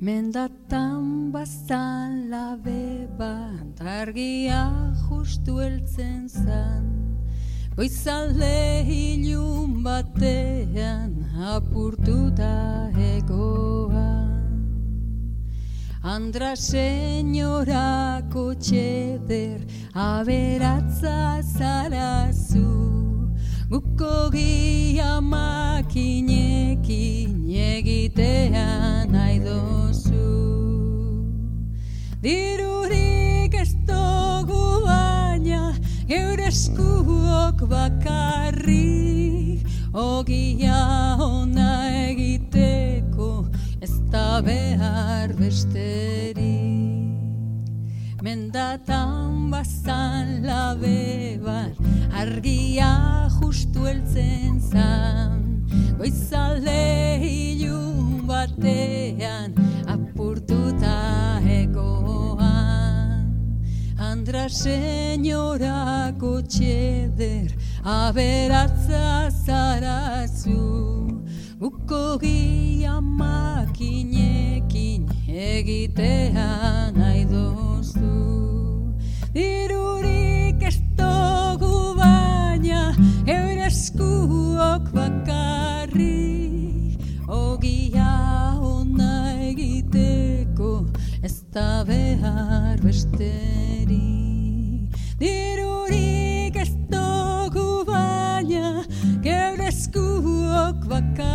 Mendatan bazan labe bat argia justu eltzen zan. Goizalde hilun batean apurtuta egoan. Andra senyorako txeder aberatza zarazu. Guko Dirurik ez dugu baina geure eskuok bakarri. Ogia ona egiteko ez da behar besteri Mendatan bazan labe bat argia justu eltzen zan. Goizalde Andra señorako txeder aberatza zarazu Guko gia makinekin egitea da behar besteri Dirurik ez dugu baina Geure eskuok bakar